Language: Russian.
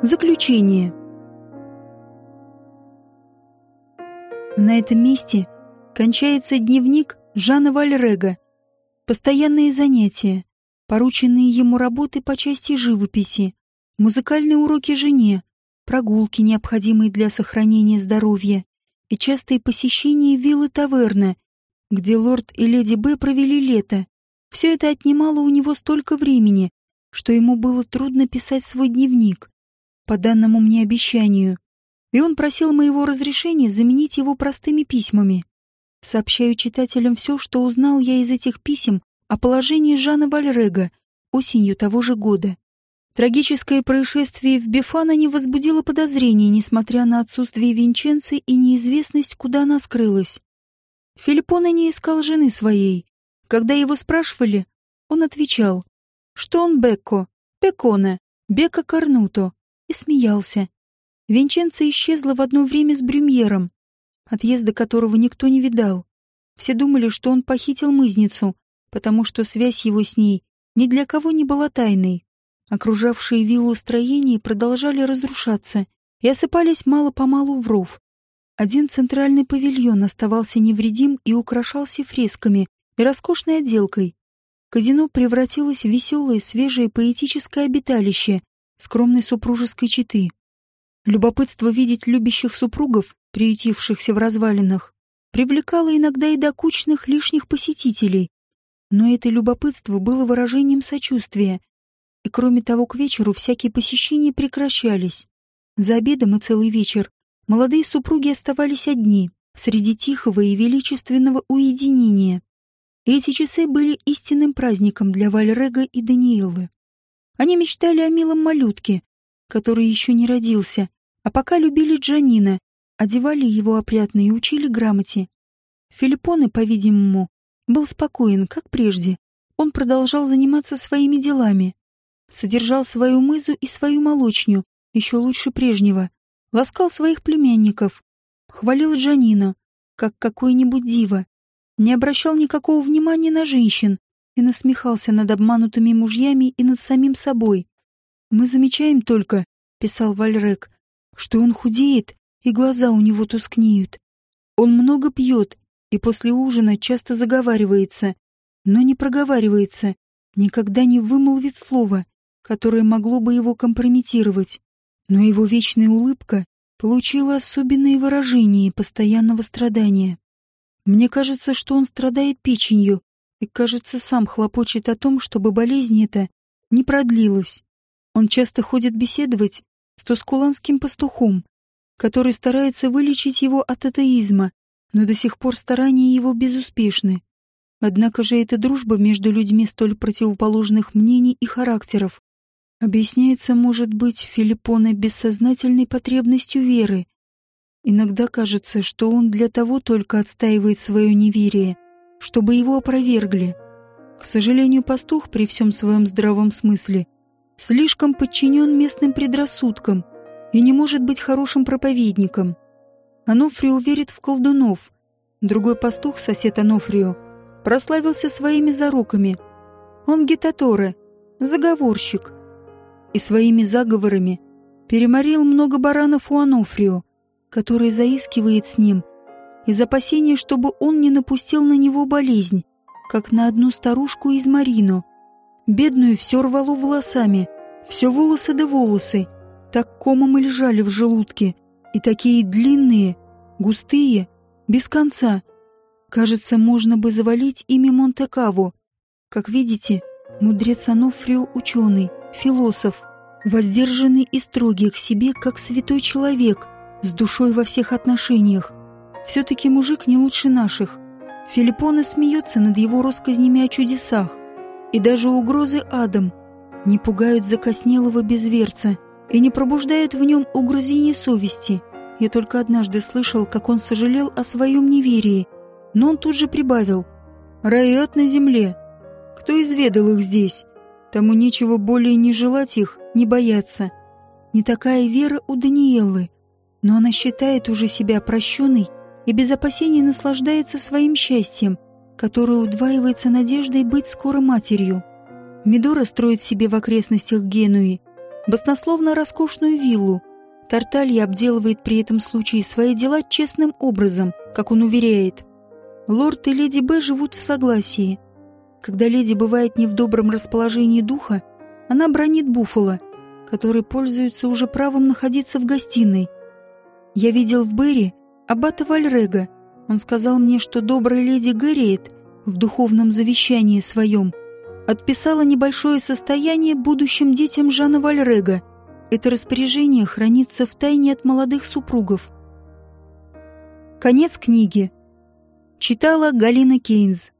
Заключение. На этом месте кончается дневник Жана Вальрега. Постоянные занятия, порученные ему работы по части живописи, музыкальные уроки жене, прогулки, необходимые для сохранения здоровья, и частые посещения виллы таверны, где лорд и леди Б провели лето. Все это отнимало у него столько времени, что ему было трудно писать свой дневник по данному мне обещанию, и он просил моего разрешения заменить его простыми письмами. Сообщаю читателям все, что узнал я из этих писем о положении Жана Вальрега осенью того же года. Трагическое происшествие в Бефана не возбудило подозрений, несмотря на отсутствие Винченцы и неизвестность, куда она скрылась. Филиппона не искал жены своей. Когда его спрашивали, он отвечал, что он Бекко, Пекона, Бека Карнуто, и смеялся. Винченца исчезла в одно время с Брюмьером, отъезда которого никто не видал. Все думали, что он похитил мызницу, потому что связь его с ней ни для кого не была тайной. Окружавшие виллу строения продолжали разрушаться и осыпались мало-помалу в ров. Один центральный павильон оставался невредим и украшался фресками и роскошной отделкой. Казино превратилось в веселое, свежее поэтическое обиталище, скромной супружеской четы. Любопытство видеть любящих супругов, приютившихся в развалинах, привлекало иногда и докучных лишних посетителей. Но это любопытство было выражением сочувствия. И кроме того, к вечеру всякие посещения прекращались. За обедом и целый вечер молодые супруги оставались одни, среди тихого и величественного уединения. эти часы были истинным праздником для Вальрега и Даниэлы. Они мечтали о милом малютке, который еще не родился, а пока любили Джанина, одевали его опрятно и учили грамоте. Филиппоне, по-видимому, был спокоен, как прежде. Он продолжал заниматься своими делами. Содержал свою мызу и свою молочню, еще лучше прежнего. Ласкал своих племянников. Хвалил Джанина, как какой-нибудь дива. Не обращал никакого внимания на женщин, и насмехался над обманутыми мужьями и над самим собой. «Мы замечаем только», — писал Вальрек, — «что он худеет, и глаза у него тускнеют. Он много пьет, и после ужина часто заговаривается, но не проговаривается, никогда не вымолвит слова, которое могло бы его компрометировать. Но его вечная улыбка получила особенные выражения постоянного страдания. Мне кажется, что он страдает печенью, и, кажется, сам хлопочет о том, чтобы болезнь эта не продлилась. Он часто ходит беседовать с тускуланским пастухом, который старается вылечить его от атеизма, но до сих пор старания его безуспешны. Однако же эта дружба между людьми столь противоположных мнений и характеров объясняется, может быть, Филиппоне бессознательной потребностью веры. Иногда кажется, что он для того только отстаивает свое неверие — чтобы его опровергли. К сожалению, пастух при всем своем здравом смысле слишком подчинен местным предрассудкам и не может быть хорошим проповедником. Анофрио верит в колдунов. Другой пастух, сосед Анофрио, прославился своими зароками. Он гитаторе, заговорщик, и своими заговорами переморил много баранов у Анофрио, который заискивает с ним из опасения, чтобы он не напустил на него болезнь, как на одну старушку из Марину. Бедную все рвало волосами, все волосы да волосы, так комом и лежали в желудке, и такие длинные, густые, без конца. Кажется, можно бы завалить ими Монте-Каво. Как видите, мудрец Анофрио ученый, философ, воздержанный и строгий к себе, как святой человек, с душой во всех отношениях. Все-таки мужик не лучше наших. Филиппона смеется над его россказнями о чудесах. И даже угрозы адом не пугают закоснелого безверца и не пробуждают в нем угрызений совести. Я только однажды слышал, как он сожалел о своем неверии, но он тут же прибавил. «Рай на земле. Кто изведал их здесь? Тому нечего более не желать их, не бояться. Не такая вера у Даниэлы, но она считает уже себя прощенной и без опасений наслаждается своим счастьем, которое удваивается надеждой быть скоро матерью. Медора строит себе в окрестностях Генуи баснословно роскошную виллу. Тарталья обделывает при этом случае свои дела честным образом, как он уверяет. Лорд и леди Б живут в согласии. Когда леди бывает не в добром расположении духа, она бронит Буффало, который пользуется уже правом находиться в гостиной. Я видел в Берри аббата Вальрега. Он сказал мне, что добрая леди Гэриет в духовном завещании своем отписала небольшое состояние будущим детям Жана Вальрега. Это распоряжение хранится в тайне от молодых супругов. Конец книги. Читала Галина Кейнс.